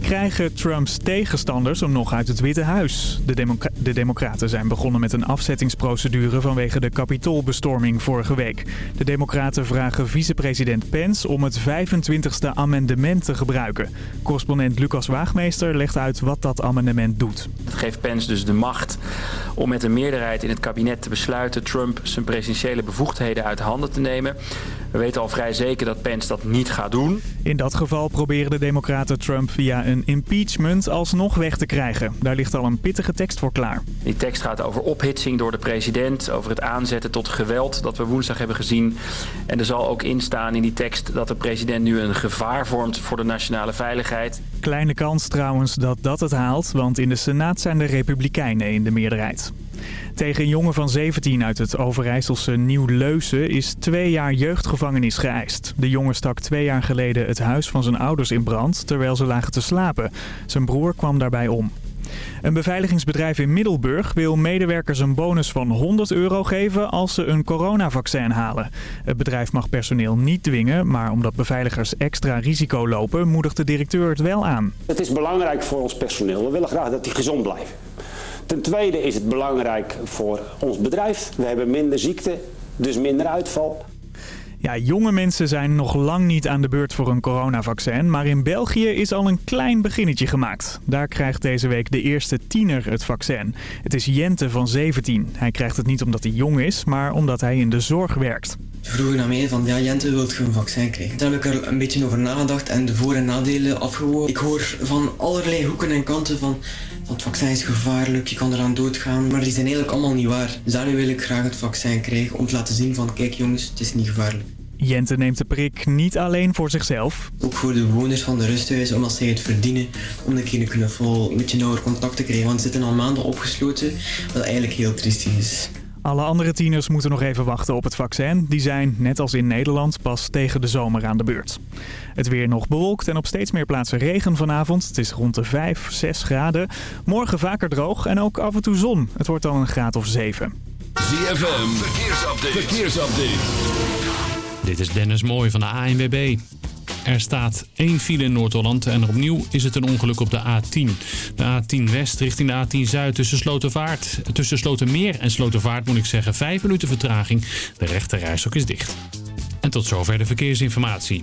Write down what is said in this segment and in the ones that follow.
Krijgen Trumps tegenstanders hem nog uit het Witte Huis? De, de Democraten zijn begonnen met een afzettingsprocedure vanwege de Capitoolbestorming vorige week. De Democraten vragen vicepresident Pence om het 25e amendement te gebruiken. Correspondent Lucas Waagmeester legt uit wat dat amendement doet. Het geeft Pence dus de macht om met een meerderheid in het kabinet te besluiten Trump zijn presidentiële bevoegdheden uit handen te nemen. We weten al vrij zeker dat Pence dat niet gaat doen. In dat geval proberen de democraten Trump via een impeachment alsnog weg te krijgen. Daar ligt al een pittige tekst voor klaar. Die tekst gaat over ophitsing door de president, over het aanzetten tot geweld dat we woensdag hebben gezien. En er zal ook in staan in die tekst dat de president nu een gevaar vormt voor de nationale veiligheid. Kleine kans trouwens dat dat het haalt, want in de Senaat zijn de Republikeinen in de meerderheid. Tegen een jongen van 17 uit het Overijsselse Nieuw-Leusen is twee jaar jeugdgevangenis geëist. De jongen stak twee jaar geleden het huis van zijn ouders in brand terwijl ze lagen te slapen. Zijn broer kwam daarbij om. Een beveiligingsbedrijf in Middelburg wil medewerkers een bonus van 100 euro geven als ze een coronavaccin halen. Het bedrijf mag personeel niet dwingen, maar omdat beveiligers extra risico lopen, moedigt de directeur het wel aan. Het is belangrijk voor ons personeel. We willen graag dat die gezond blijven. Ten tweede is het belangrijk voor ons bedrijf. We hebben minder ziekte, dus minder uitval. Ja, jonge mensen zijn nog lang niet aan de beurt voor een coronavaccin, maar in België is al een klein beginnetje gemaakt. Daar krijgt deze week de eerste tiener het vaccin. Het is Jente van 17. Hij krijgt het niet omdat hij jong is, maar omdat hij in de zorg werkt. Vroegen naar mij van, ja Jente, wilt je een vaccin krijgen? Daar heb ik er een beetje over nagedacht en de voor- en nadelen afgewogen. Ik hoor van allerlei hoeken en kanten van, het vaccin is gevaarlijk, je kan eraan doodgaan. Maar die zijn eigenlijk allemaal niet waar. Daarom wil ik graag het vaccin krijgen om te laten zien van, kijk jongens, het is niet gevaarlijk. Jente neemt de prik niet alleen voor zichzelf. Ook voor de bewoners van de rusthuis, omdat zij het verdienen om een keer een knuffel, een beetje nauwer contact te krijgen. Want ze zitten al maanden opgesloten, wat eigenlijk heel triestig is. Alle andere tieners moeten nog even wachten op het vaccin. Die zijn, net als in Nederland, pas tegen de zomer aan de beurt. Het weer nog bewolkt en op steeds meer plaatsen regen vanavond. Het is rond de 5, 6 graden. Morgen vaker droog en ook af en toe zon. Het wordt dan een graad of 7. ZFM, verkeersupdate. verkeersupdate. Dit is Dennis Mooij van de ANWB. Er staat één file in Noord-Holland en opnieuw is het een ongeluk op de A10. De A10 West richting de A10 Zuid tussen Slotervaart. Tussen Slotermeer en Slotervaart moet ik zeggen 5 minuten vertraging. De rechte rijstok is dicht. En tot zover de verkeersinformatie.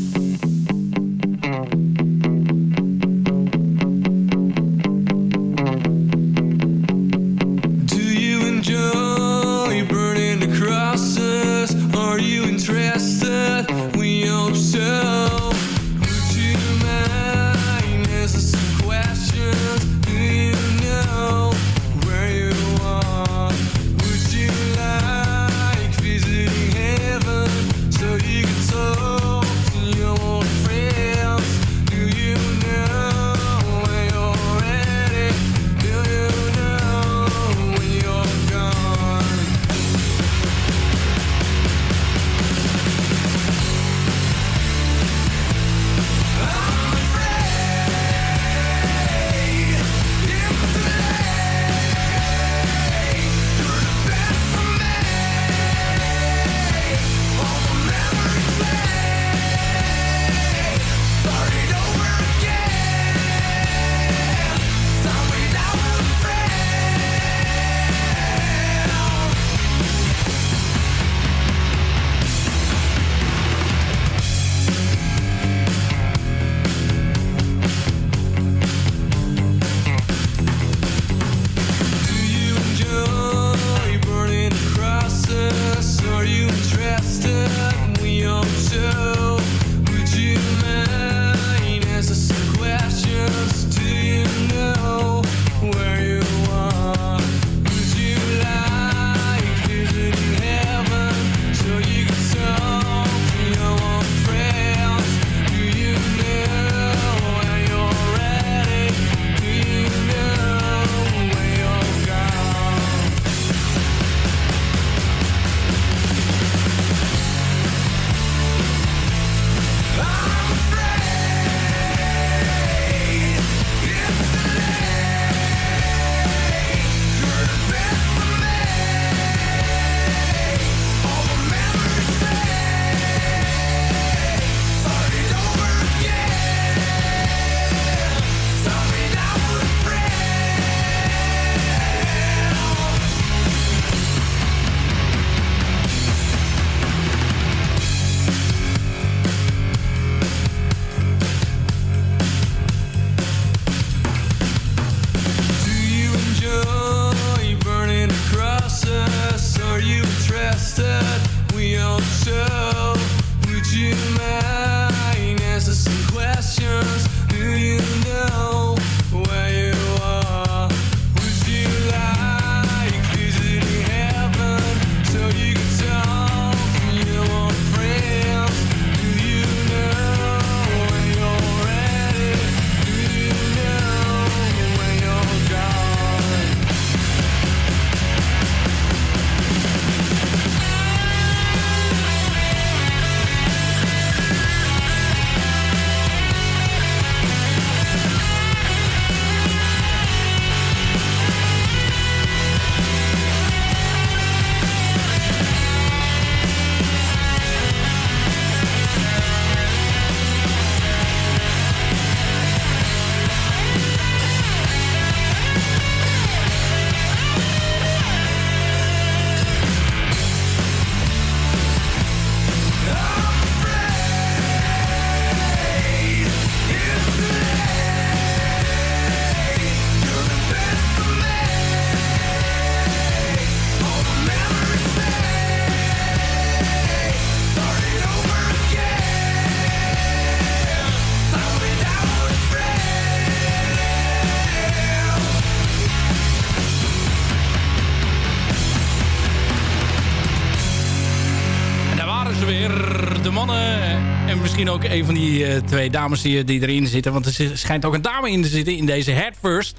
Misschien ook een van die eh, twee dames die, die erin zitten. Want er schijnt ook een dame in te zitten in deze Head First.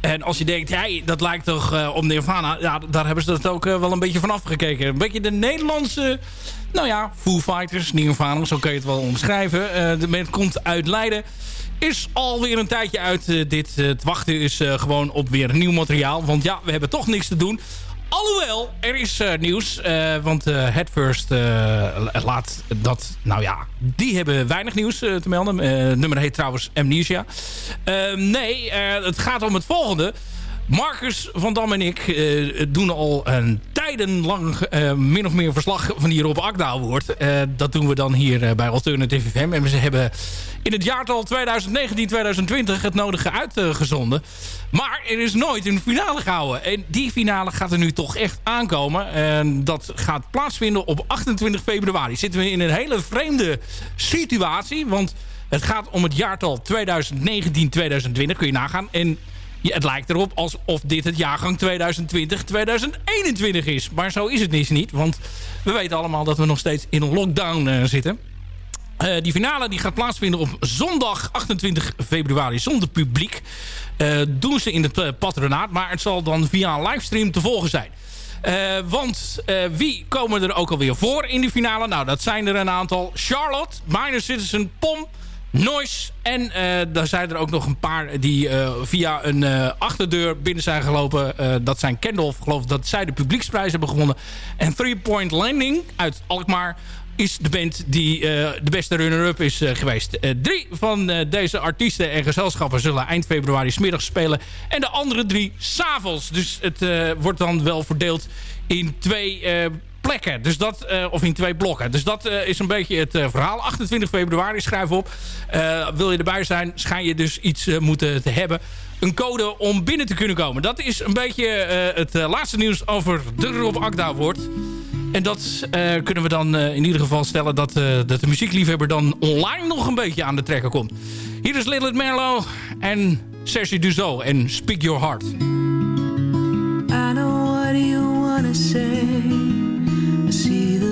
En als je denkt, hey, dat lijkt toch uh, op Nirvana. Ja, daar hebben ze dat ook eh, wel een beetje vanaf gekeken. Een beetje de Nederlandse, nou ja, Foo Fighters, Nirvana. Zo kun je het wel omschrijven. De band komt uit Leiden. Is alweer een tijdje uit dit. het wachten is gewoon op weer nieuw materiaal. Want ja, we hebben toch niks te doen. Alhoewel, er is eh, nieuws. eh, want eh Headfirst laat dat... Nou ja, die hebben weinig nieuws te melden. Nummer heet trouwens Amnesia. Eh, nee, het gaat om het volgende. Marcus van Dam en ik eh, doen al een tijdenlang eh, min of meer verslag van die Rob Akda wordt. Eh, dat doen we dan hier bij Alternative FM. En we hebben in het jaartal 2019-2020 het nodige uitgezonden. Maar er is nooit een finale gehouden. En die finale gaat er nu toch echt aankomen. En dat gaat plaatsvinden op 28 februari. Zitten we in een hele vreemde situatie. Want het gaat om het jaartal 2019-2020. Kun je nagaan. En het lijkt erop alsof dit het jaargang 2020-2021 is. Maar zo is het dus niet. Want we weten allemaal dat we nog steeds in een lockdown eh, zitten. Eh, die finale die gaat plaatsvinden op zondag 28 februari zonder publiek. Eh, doen ze in het patronaat. Maar het zal dan via een livestream te volgen zijn. Want wie komen er ook alweer voor in die finale? Nou, dat zijn er een aantal. Charlotte, Minor Citizen, Pom, Noise. En eh, daar zijn er ook nog een paar die eh, via een eh, achterdeur binnen zijn gelopen. Dat zijn Kendall, geloof dat zij de publieksprijs hebben gewonnen. En Three Point Landing uit Alkmaar is de band die de beste runner-up is geweest. Drie van deze artiesten en gezelschappen zullen eind februari smiddags spelen. En de andere drie s'avonds. Dus het wordt dan wel verdeeld in twee plekken. Dus dat, eh, of in twee blokken. Dus dat eh, is een beetje het eh, verhaal. 28 februari, schrijf op. Wil je erbij zijn, schijn je dus iets moeten te hebben. Een code om binnen te kunnen komen. Dat is een beetje het laatste nieuws over de Rob Akda wordt. En dat kunnen we dan in ieder geval stellen dat, dat de muziekliefhebber dan online nog een beetje aan de trekken komt. Hier is Lilith Merlo en Sergi Duzo en Speak Your Heart. I know what you wanna say. See the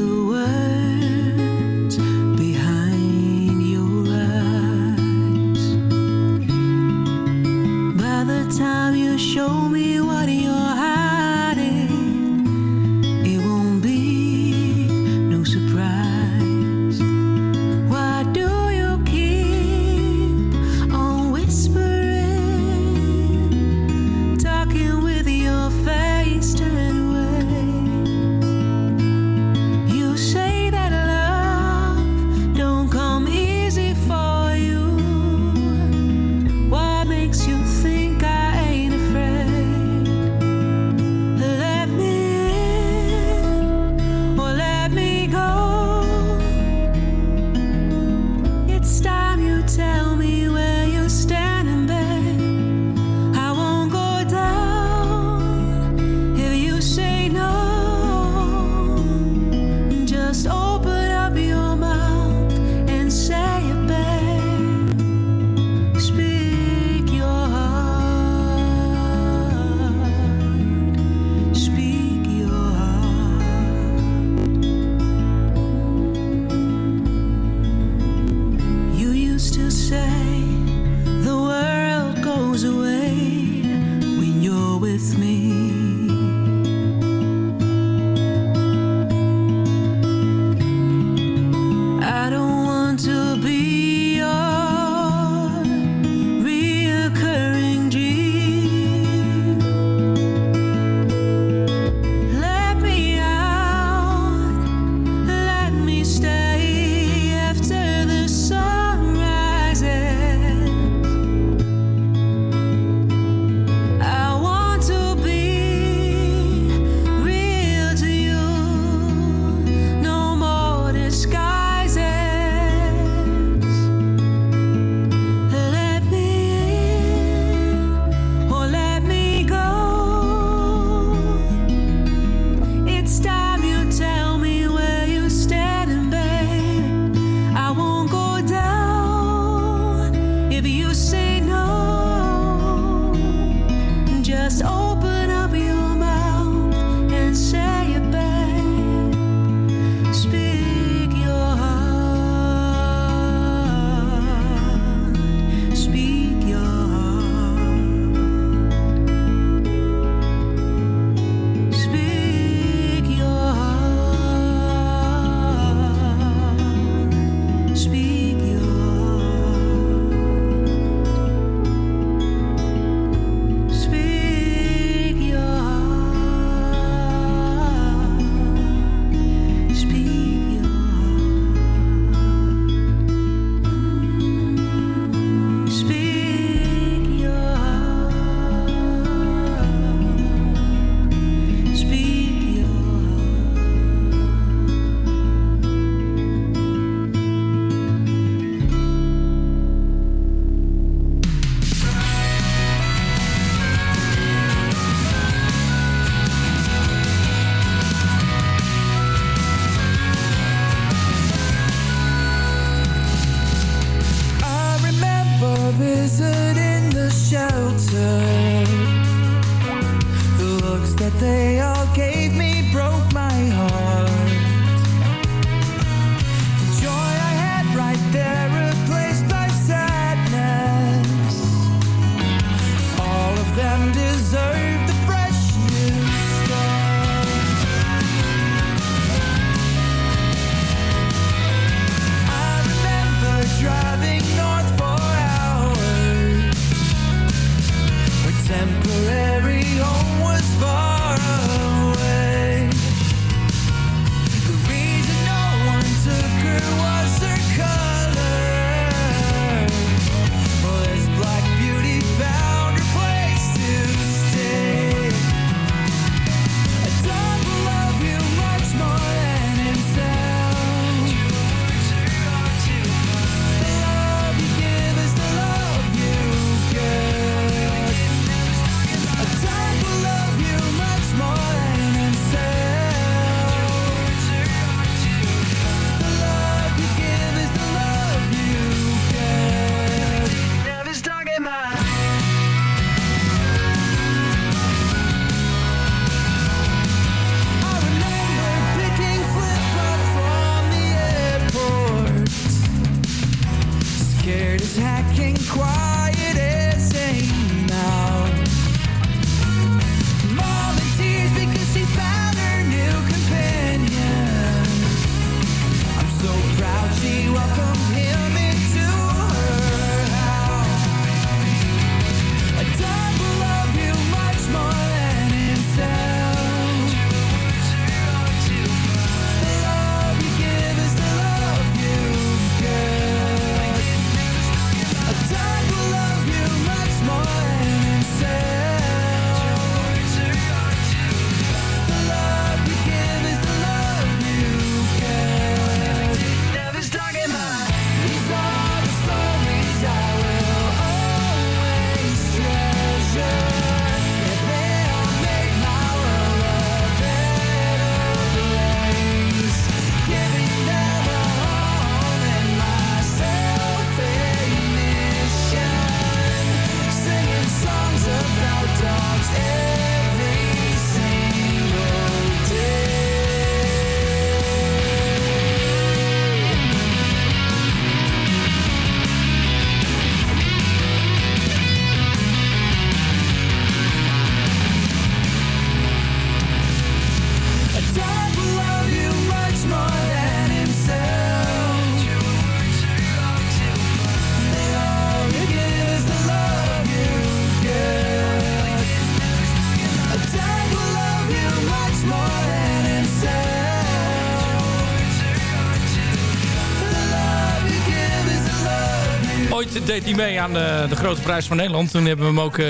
deed hij mee aan de, de Grote Prijs van Nederland. Toen hebben we hem ook eh,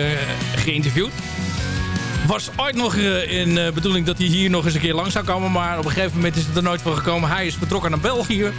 geïnterviewd. Was ooit nog eh, in bedoeling dat hij hier nog eens een keer lang zou komen. Maar op een gegeven moment is het er nooit van gekomen. Hij is vertrokken naar België.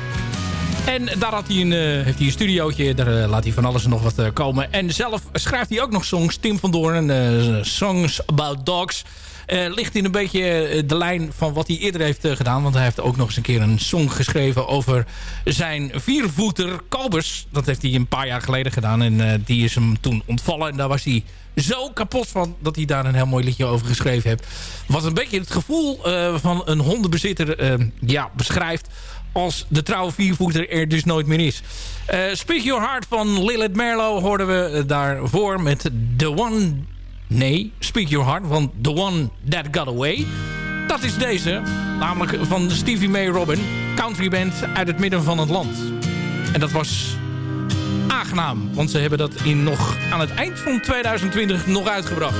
En daar had hij een, eh, heeft hij een studiootje. Daar eh, laat hij van alles en nog wat eh, komen. En zelf schrijft hij ook nog songs. Tim van Doorn, Songs About Dogs. Ligt in een beetje de lijn van wat hij eerder heeft gedaan. Want hij heeft ook nog eens een keer een song geschreven over zijn viervoeter Kobus. Dat heeft hij een paar jaar geleden gedaan. En die is hem toen ontvallen. En daar was hij zo kapot van dat hij daar een heel mooi liedje over geschreven heeft. Wat een beetje het gevoel van een hondenbezitter ja, beschrijft als de trouwe viervoeter er dus nooit meer is. Eh, Speak Your Heart van Lilith Merlo hoorden we daarvoor met The One... Nee, Speak Your Heart van The One That Got Away. Dat is deze, namelijk van Stevie May Robin. Country band uit het midden van het land. En dat was aangenaam, want ze hebben dat in nog aan het eind van 2020 nog uitgebracht.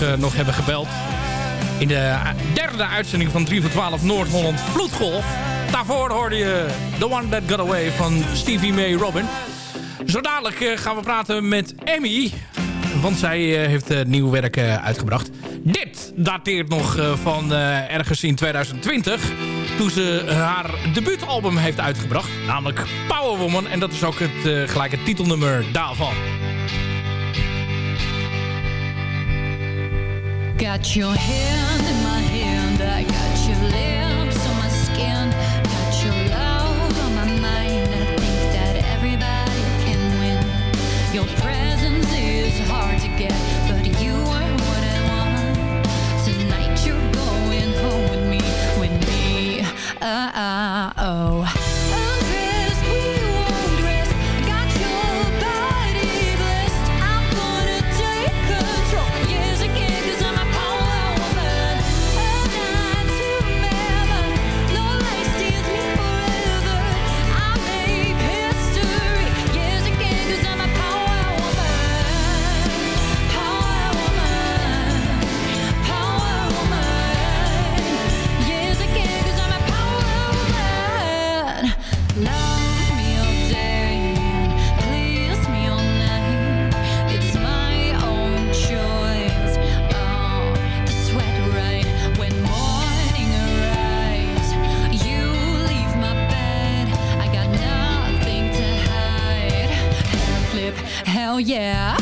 Eh, nog hebben gebeld. In de derde uitzending van 3 voor 12 Noord-Holland Vloedgolf. Daarvoor hoorde je The One That Got Away van Stevie May Robin. Zo dadelijk eh, gaan we praten met Emmy. Want zij eh, heeft nieuw werk uitgebracht. Dit dateert nog van ergens in 2020. Toen ze haar debuutalbum heeft uitgebracht. Namelijk Power Woman. En dat is ook het, gelijke titelnummer daarvan. Got your hand in my hand, I got your lips on my skin, got your love on my mind. I think that everybody can win. Your presence is hard to get, but you are what I want. Tonight you're going home with me, with me. Uh, uh, oh. Oh, yeah.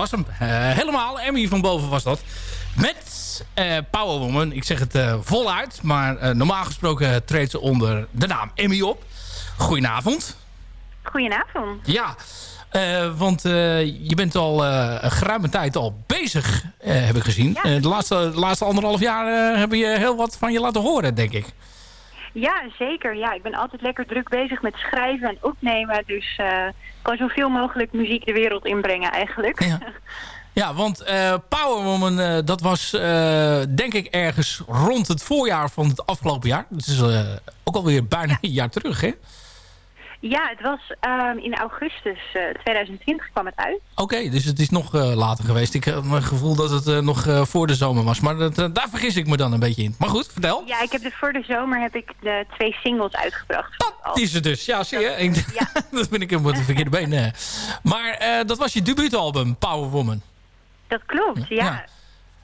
Was hem. Eh, helemaal. Emmy van boven was dat. Met eh Power Woman. Ik zeg het eh, voluit. Maar normaal gesproken treedt ze onder de naam Emmy op. Goedenavond. Goedenavond. Ja, want je bent al eh, een geruime tijd al bezig, heb ik gezien. De, laatste, de laatste anderhalf jaar heb je heel wat van je laten horen, denk ik. Ja, zeker. Ja, ik ben altijd lekker druk bezig met schrijven en opnemen. Dus eh kan zoveel mogelijk muziek de wereld inbrengen eigenlijk. Ja. Ja, want eh Power Woman, eh, dat was denk ik ergens rond het voorjaar van het afgelopen jaar. Dat is ook alweer bijna een jaar terug, hè? Ja, het was ehm, in augustus eh, 2020 kwam het uit. Oké, dus het is nog eh, later geweest. Ik heb mijn gevoel dat het eh, nog eh, voor de zomer was. Maar dat, eh, daar vergis ik me dan een beetje in. Maar goed, vertel. Ja, ik heb de, voor de zomer heb ik de twee singles uitgebracht. Dat is het dus. Ja, zie je. Ik- dat ben ik helemaal het verkeerde been. eh. Maar eh, dat was je debuutalbum, Power Woman. Dat klopt, ja.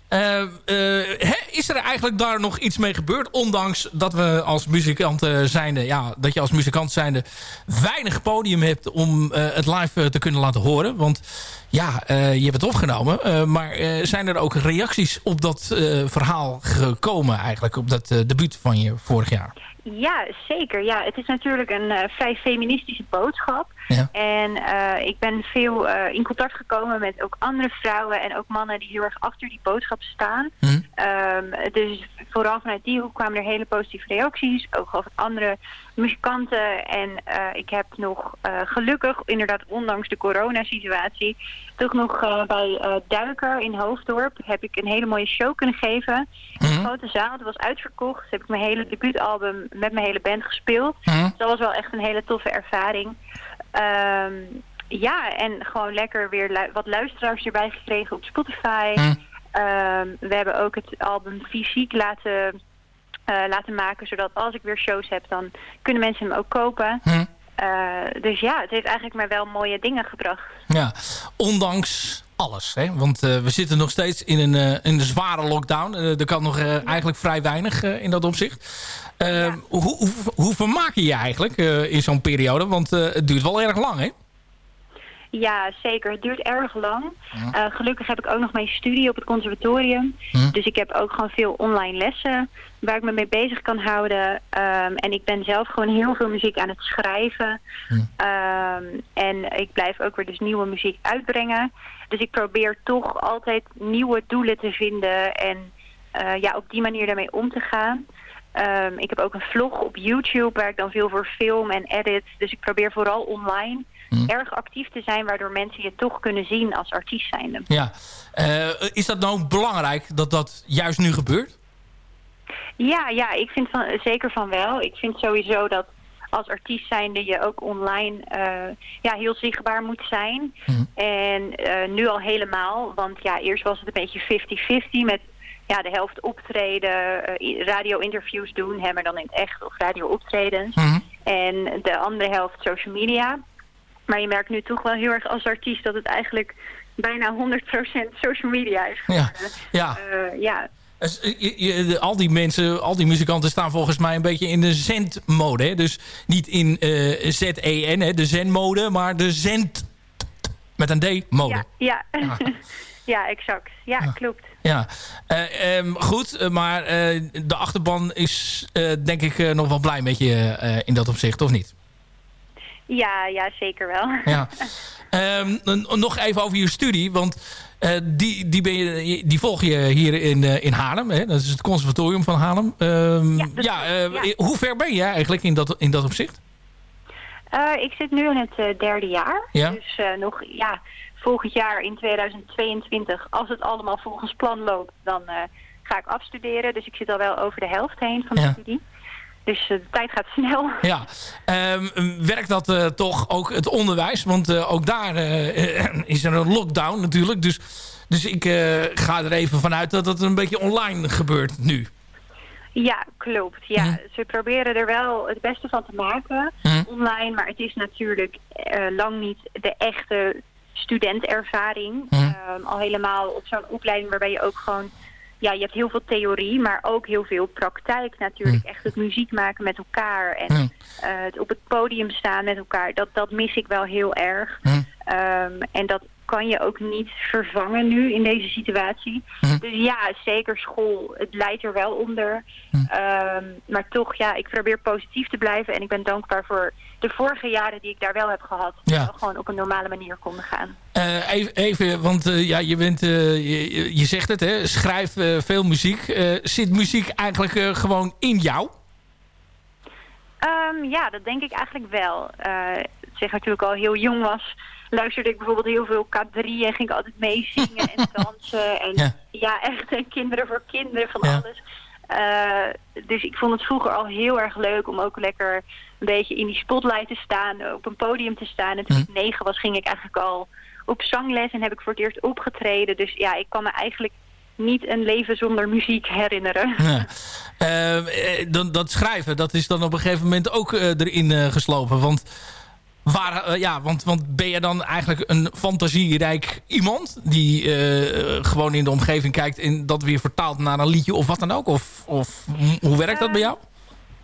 Eh, eh, is er eigenlijk daar nog iets mee gebeurd? Ondanks dat we als muzikanten zijnde, ja, dat je als muzikant zijnde weinig podium hebt om eh, het live eh, te kunnen laten horen. Want ja, eh, je hebt het opgenomen. eh, maar eh, zijn er ook reacties op dat eh, verhaal gekomen eigenlijk? Op dat eh, debuut van je vorig jaar? Ja, zeker. Ja, het is natuurlijk een eh, vrij feministische boodschap. Ja. En eh, ik ben veel eh, in contact gekomen met ook andere vrouwen en ook mannen die heel erg achter die boodschap staan. Ehm, dus vooral vanuit die hoek kwamen er hele positieve reacties, ook over andere muzikanten. En eh, ik heb nog eh, gelukkig, inderdaad ondanks de coronasituatie, toch nog eh, bij Duiker in Hoofddorp heb ik een hele mooie show kunnen geven. In een grote zaal, dat was uitverkocht. Dus heb ik mijn hele debuutalbum met mijn hele band gespeeld. Dus dat was wel echt een hele toffe ervaring. Ehm, ja, en gewoon lekker weer lu- wat luisteraars erbij gekregen op Spotify. Ehm, we hebben ook het album fysiek laten, laten maken, zodat als ik weer shows heb, dan kunnen mensen hem ook kopen. Eh, dus ja, het heeft eigenlijk mij wel mooie dingen gebracht. Ja, ondanks alles. Hè? Want eh, we zitten nog steeds in een, eh, in een zware lockdown. Eh, er kan nog eh, eigenlijk vrij weinig eh, in dat opzicht. Eh, hoe, hoe, hoe vermaak je je eigenlijk eh, in zo'n periode? Want eh, het duurt wel erg lang, hè? Ja, zeker. Het duurt erg lang. Eh, gelukkig heb ik ook nog mijn studie op het conservatorium. Dus ik heb ook gewoon veel online lessen waar ik me mee bezig kan houden. Ehm, en ik ben zelf gewoon heel veel muziek aan het schrijven. Ehm, en ik blijf ook weer dus nieuwe muziek uitbrengen. Dus ik probeer toch altijd nieuwe doelen te vinden en eh, ja, op die manier daarmee om te gaan. Ehm, ik heb ook een vlog op YouTube waar ik dan veel voor film en edit. Dus ik probeer vooral online erg actief te zijn... waardoor mensen je toch kunnen zien als artiest zijnde. Ja. Eh, is dat nou belangrijk dat dat juist nu gebeurt? Ja, ja, ik vind van, zeker van wel. Ik vind sowieso dat als artiest zijnde je ook online eh, ja, heel zichtbaar moet zijn. En eh, nu al helemaal, want ja, eerst was het een beetje 50-50 met ja, de helft optreden, radio-interviews doen, hè, maar dan in het echt of radio-optredens. En de andere helft social media. Maar je merkt nu toch wel heel erg als artiest dat het eigenlijk bijna 100% social media is. Ja. Ja. Eh, ja, je- al die mensen, al die muzikanten staan volgens mij een beetje in de zendmode. Hè? Dus niet in eh Z-E-N, hè, de zenmode, maar de zend met een D-mode. ja, ja. ja exact. Ja, klopt. Ja, Eh, ehm, goed, maar de achterban is denk ik nog wel blij met je in dat opzicht, of niet? Ja, ja, zeker wel. Ja. Ehm, nog even over je studie, want eh, die, die, ben je, die volg je hier in, eh, in Haarlem. Hè? Dat is het conservatorium van Haarlem. Ehm, ja, eh, Hoe ver ben je eigenlijk in dat, in dat opzicht? Ik zit nu in het derde jaar. Ja. Dus nog, ja, volgend jaar in 2022, als het allemaal volgens plan loopt, dan ga ik afstuderen. Dus ik zit al wel over de helft heen van de Ja. studie. Dus eh, de tijd gaat snel. Ja, Ehm, werkt dat eh, toch ook het onderwijs? Want eh, ook daar is er een lockdown natuurlijk. Dus, dus ik ga er even vanuit dat het een beetje online gebeurt nu. Ja, klopt. Ja, ze proberen er wel het beste van te maken online. Maar het is natuurlijk lang niet de echte studentervaring. Ehm, al helemaal op zo'n opleiding waarbij je ook gewoon... Ja, je hebt heel veel theorie, maar ook heel veel praktijk natuurlijk. Echt het muziek maken met elkaar en eh, het op het podium staan met elkaar. Dat, dat mis ik wel heel erg. Ehm, en dat kan je ook niet vervangen nu in deze situatie. Dus ja, zeker school. Het leidt er wel onder. Ehm, maar toch, ja, ik probeer positief te blijven. En ik ben dankbaar voor de vorige jaren die ik daar wel heb gehad. Ja. wel gewoon op een normale manier konden gaan. Eh, even, even, want eh, ja, je, bent, eh, je, je zegt het, hè, schrijf veel muziek. Zit muziek eigenlijk gewoon in jou? Ehm, ja, dat denk ik eigenlijk wel. Zeg natuurlijk al heel jong was, luisterde ik bijvoorbeeld heel veel K3 en ging ik altijd meezingen en dansen. En ja, echt en kinderen voor kinderen van alles. Uh, dus ik vond het vroeger al heel erg leuk om ook lekker een beetje in die spotlight te staan, op een podium te staan. En toen ik negen was, ging ik eigenlijk al op zangles en heb ik voor het eerst opgetreden. Dus ja, ik kan me eigenlijk niet een leven zonder muziek herinneren. Ja. Uh, eh, dan, dat schrijven, dat is dan op een gegeven moment ook uh, erin geslopen. Want, waar, eh, ja, want, want ben je dan eigenlijk een fantasierijk iemand... die gewoon in de omgeving kijkt en dat weer vertaalt naar een liedje of wat dan ook? Of, of hoe werkt dat bij jou?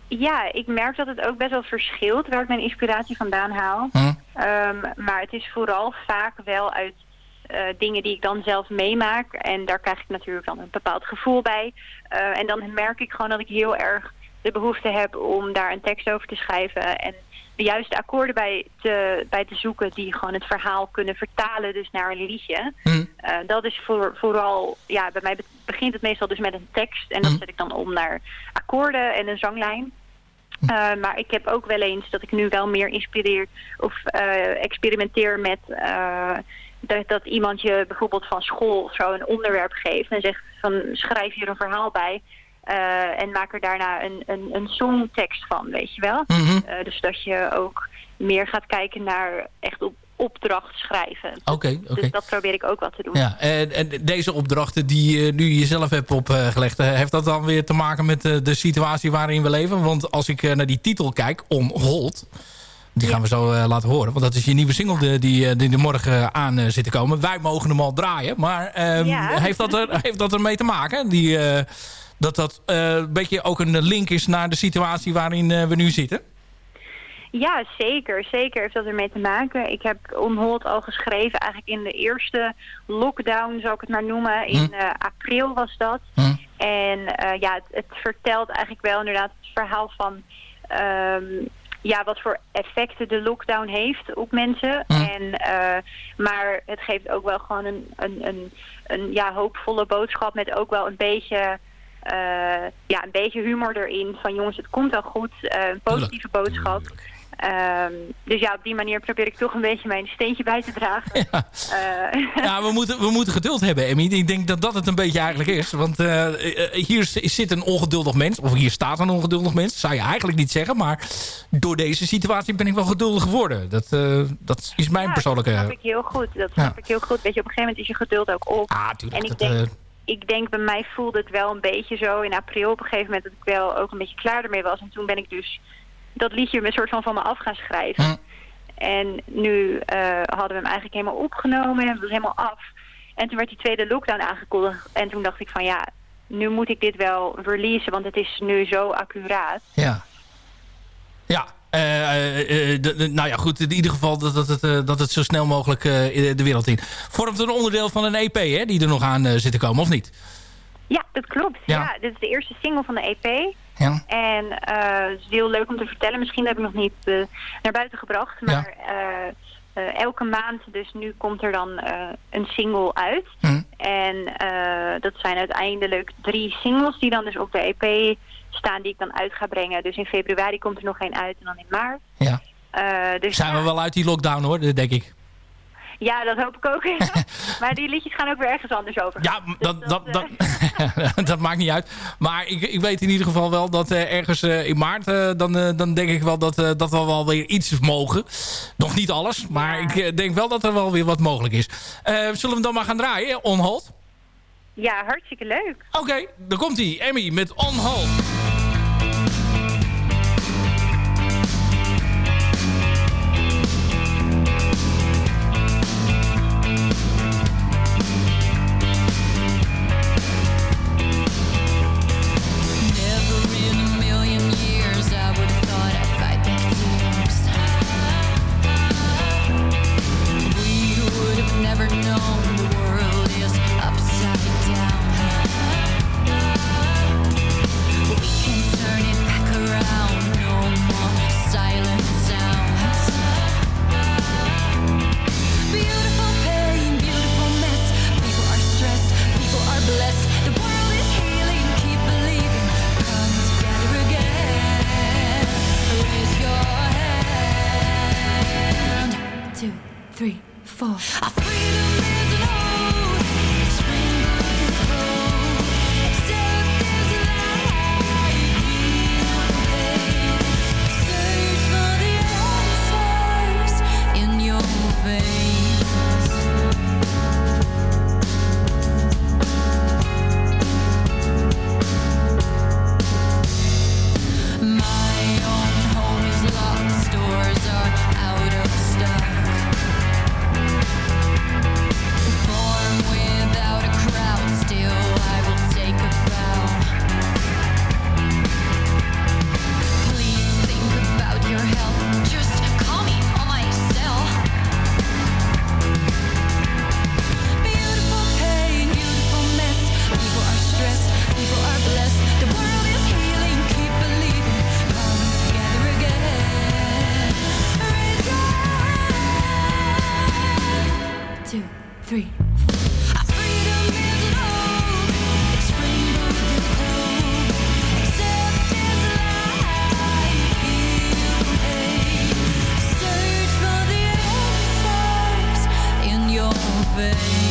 Ja, ik merk dat het ook best wel verschilt waar ik mijn inspiratie vandaan haal. Hm. Um, maar het is vooral vaak wel uit uh, dingen die ik dan zelf meemaak. En daar krijg ik natuurlijk dan een bepaald gevoel bij. Uh, en dan merk ik gewoon dat ik heel erg de behoefte heb om daar een tekst over te schrijven. En de juiste akkoorden bij te, bij te zoeken die gewoon het verhaal kunnen vertalen dus naar een liedje. Mm. Uh, dat is voor, vooral, ja, bij mij begint het meestal dus met een tekst. En dat mm. zet ik dan om naar akkoorden en een zanglijn. Uh, maar ik heb ook wel eens dat ik nu wel meer inspireer of uh, experimenteer met dat, dat, iemand je bijvoorbeeld van school zo een onderwerp geeft en zegt van schrijf hier een verhaal bij. En maak er daarna een, een, een songtekst van, weet je wel. Mm -hmm. dus dat je ook meer gaat kijken naar echt op opdracht schrijven. Oké, okay, oké. Okay. Dus dat probeer ik ook wat te doen. Ja, en, en deze opdrachten die je nu jezelf hebt opgelegd... heeft dat dan weer te maken met de, de situatie waarin we leven? Want als ik naar die titel kijk, On Hold... Die gaan we zo uh, laten horen. Want dat is je nieuwe single die, die, die er morgen aan uh, zit te komen. Wij mogen hem al draaien. Maar um, ja. heeft, dat er, heeft dat ermee te maken? Die, uh, dat dat een beetje ook een link is naar de situatie waarin we nu zitten? Ja, zeker. Zeker heeft dat ermee te maken. Ik heb Onhold al geschreven eigenlijk in de eerste lockdown, zou ik het maar noemen. In uh, april was dat. Hm. En uh, ja, het, het, vertelt eigenlijk wel inderdaad het verhaal van... Um, ja, wat voor effecten de lockdown heeft op mensen. Hm. En, uh, maar het geeft ook wel gewoon een, een, een, een ja, hoopvolle boodschap met ook wel een beetje... Uh, ja, een beetje humor erin. Van jongens, het komt wel goed. Uh, een positieve boodschap. Um, dus ja, op die manier probeer ik toch een beetje mijn steentje bij te dragen. Ja, uh, ja we, moeten, we moeten geduld hebben, Emmy. Ik denk dat dat het een beetje eigenlijk is. Want uh, hier zit een ongeduldig mens. Of hier staat een ongeduldig mens. Zou je eigenlijk niet zeggen. Maar door deze situatie ben ik wel geduldig geworden. Dat, uh, dat is mijn ja, persoonlijke... dat snap ik heel goed. Dat snap ja. ik heel goed. Weet je, op een gegeven moment is je geduld ook op. Ah, tuurlijk. En ik dat, denk ik denk bij mij voelde het wel een beetje zo in april op een gegeven moment dat ik wel ook een beetje klaar ermee was. En toen ben ik dus dat liedje een soort van van me af gaan schrijven. Hm. En nu uh, hadden we hem eigenlijk helemaal opgenomen en we het helemaal af. En toen werd die tweede lockdown aangekondigd. En toen dacht ik van ja, nu moet ik dit wel releasen, want het is nu zo accuraat. Ja. Ja, nou ja, goed. In ieder geval dat, dat, het, dat het zo snel mogelijk de wereld in. Vormt een onderdeel van een EP, hè? Die er nog aan zit te komen, of niet? Ja, dat klopt. Ja. ja. dit is de eerste single van de EP. Ja. En uh, het is heel leuk om te vertellen. Misschien heb ik nog niet uh, naar buiten gebracht. Maar ja. uh, elke maand, dus nu komt er dan een single uit. Hm. En dat zijn uiteindelijk drie singles die dan dus op de EP staan die ik dan uit ga brengen. Dus in februari komt er nog één uit en dan in maart. Ja. dus zijn we wel uit die lockdown hoor, denk ik. Ja, dat hoop ik ook. maar die liedjes gaan ook weer ergens anders over. Ja, dus dat, dat, dat, dat, dat, maakt niet uit. Maar ik, ik weet in ieder geval wel dat uh, ergens uh, in maart... Dan, dan denk ik wel dat, dat we wel weer iets mogen. Nog niet alles, maar ja. ik denk wel dat er wel weer wat mogelijk is. zullen we dan maar gaan draaien, On Hold? Ja, hartstikke leuk. Oké, okay, dan komt hij. Emmy met On Hold. Your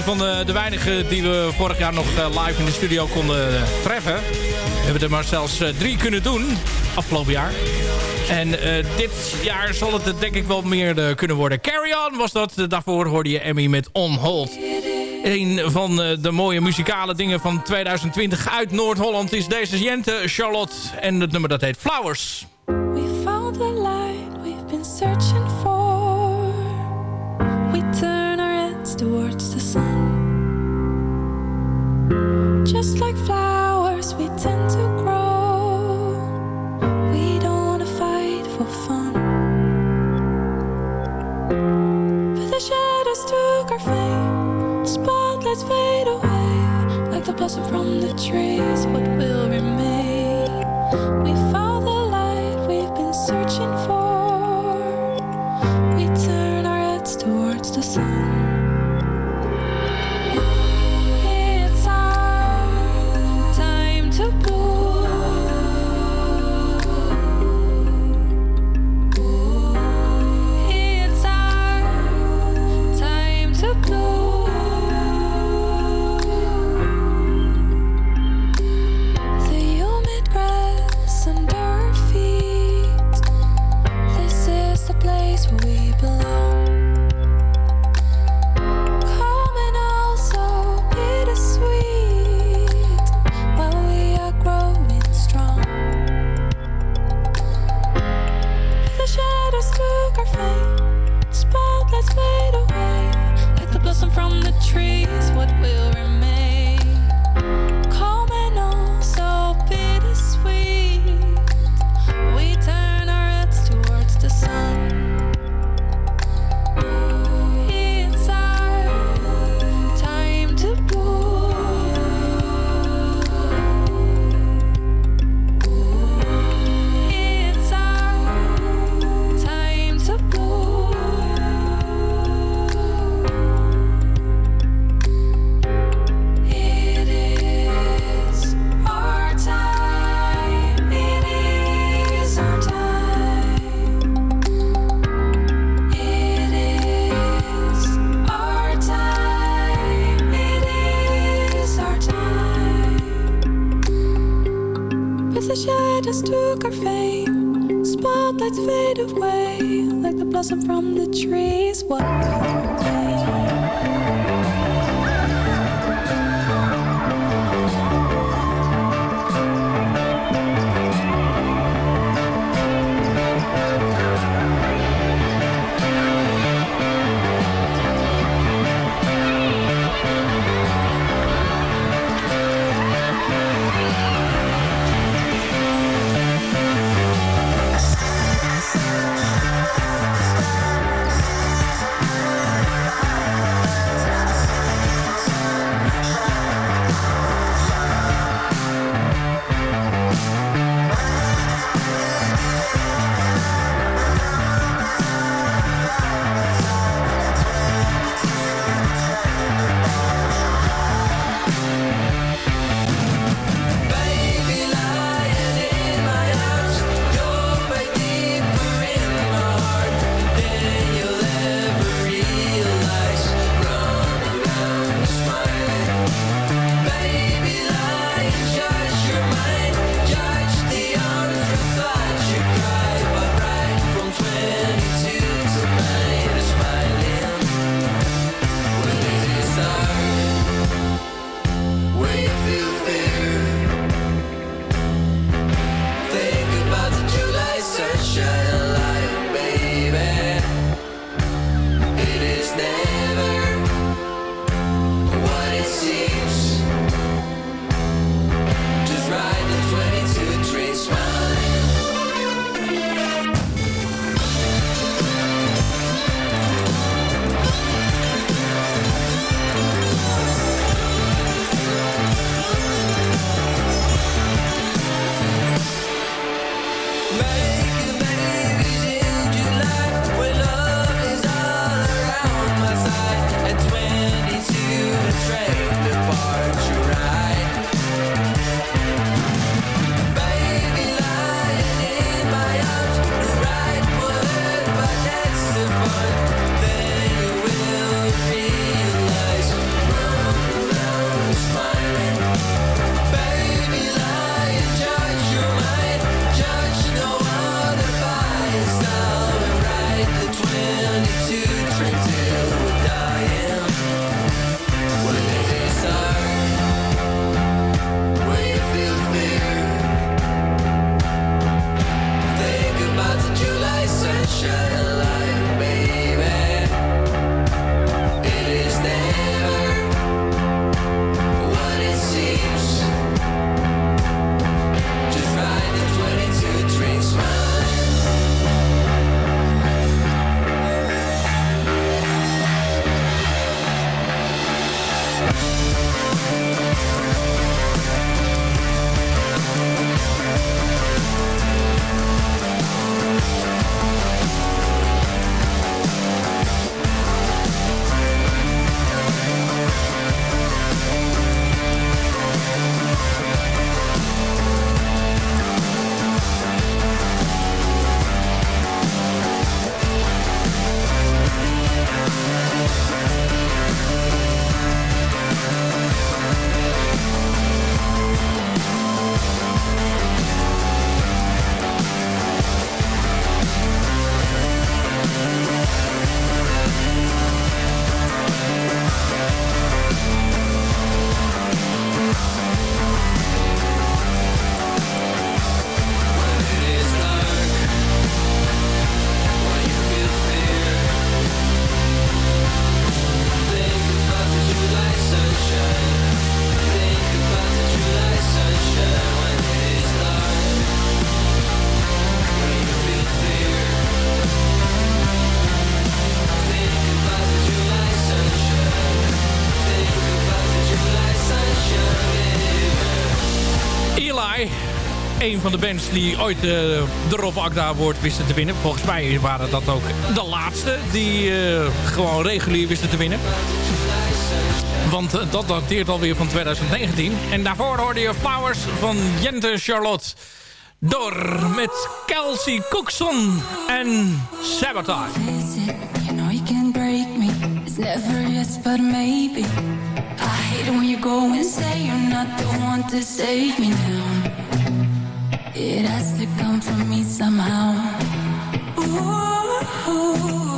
een van de, de weinigen die we vorig jaar nog eh, live in de studio konden treffen. We hebben er maar zelfs eh, drie kunnen doen afgelopen jaar. En eh, dit jaar zal het denk ik wel meer kunnen worden. Carry On was dat. Daarvoor hoorde je Emmy met On Hold. Een van de mooie muzikale dingen van 2020 uit Noord-Holland is deze Jente Charlotte. En het nummer dat heet Flowers. Een van de bands die ooit eh, de Rob Agda Award wisten te winnen. Volgens mij waren dat ook de laatste die eh, gewoon regulier wisten te winnen. Want eh, dat dateert alweer van 2019. En daarvoor hoorde je Flowers van Jente Charlotte. Door met Kelsey Cookson en Sabotage. Never yes, but maybe. I hate it when you go and say you're not the one to save me now. It has to come from me somehow. Ooh.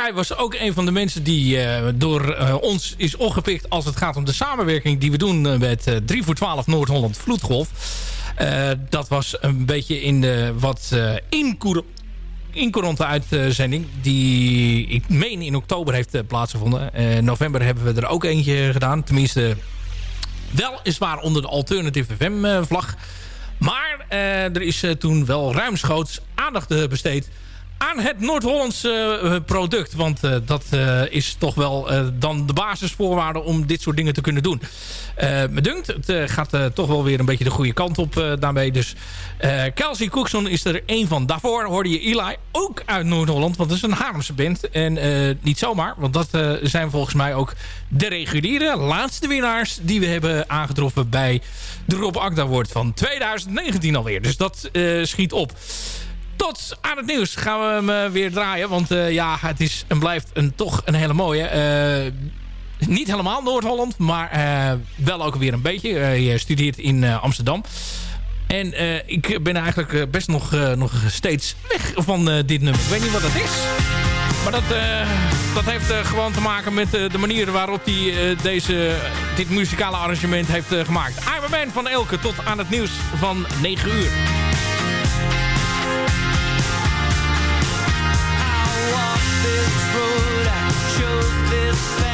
Zij was ook een van de mensen die eh, door eh, ons is opgepikt... als het gaat om de samenwerking die we doen eh, met eh, 3 voor 12 Noord-Holland Vloedgolf. Dat was een beetje in de wat incoer- incourante uitzending... die ik meen in oktober heeft plaatsgevonden. Eh, november hebben we er ook eentje gedaan. Tenminste, weliswaar onder de Alternative FM-vlag. maar eh, er is toen wel ruimschoots aandacht besteed aan het Noord-Hollandse eh, product. Want eh, dat eh, is toch wel dan de basisvoorwaarde om dit soort dingen te kunnen doen. Me dunkt, het gaat toch wel weer een beetje de goede kant op daarmee. Dus Kelsey Cookson is er één van. Daarvoor hoorde je Eli, ook uit Noord-Holland. Want het is een Haarlemse band. En niet zomaar, want dat zijn volgens mij ook de reguliere laatste winnaars... die we hebben aangetroffen bij de Rob Award van 2019 alweer. Dus dat schiet op. Tot aan het nieuws gaan we hem eh, weer draaien. Want eh, ja, het is en blijft een, toch een hele mooie. Eh, niet helemaal Noord-Holland, maar wel ook weer een beetje. Je studeert in Amsterdam. En ik ben eigenlijk best nog, nog steeds weg van dit nummer. Ik weet niet wat dat is. Maar dat, dat heeft gewoon te maken met de manier waarop hij deze, dit muzikale arrangement heeft gemaakt. I'm van Elke tot aan het nieuws van 9 uur. This road, I chose this path,